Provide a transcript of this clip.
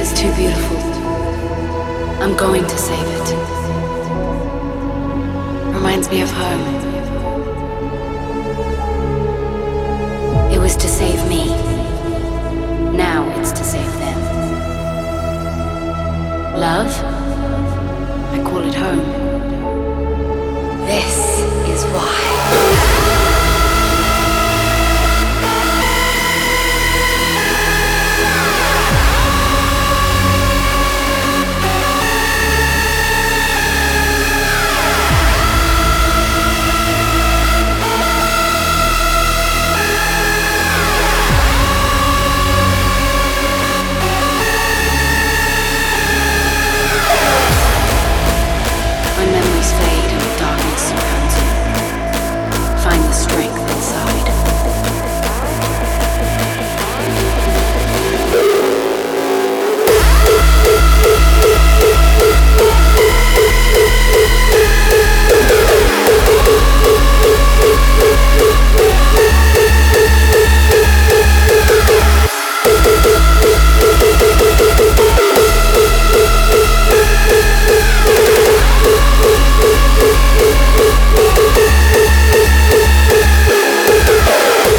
Is too beautiful. I'm going to save it. Reminds me of home. It was to save me. Now it's to save them. Love? I call it home.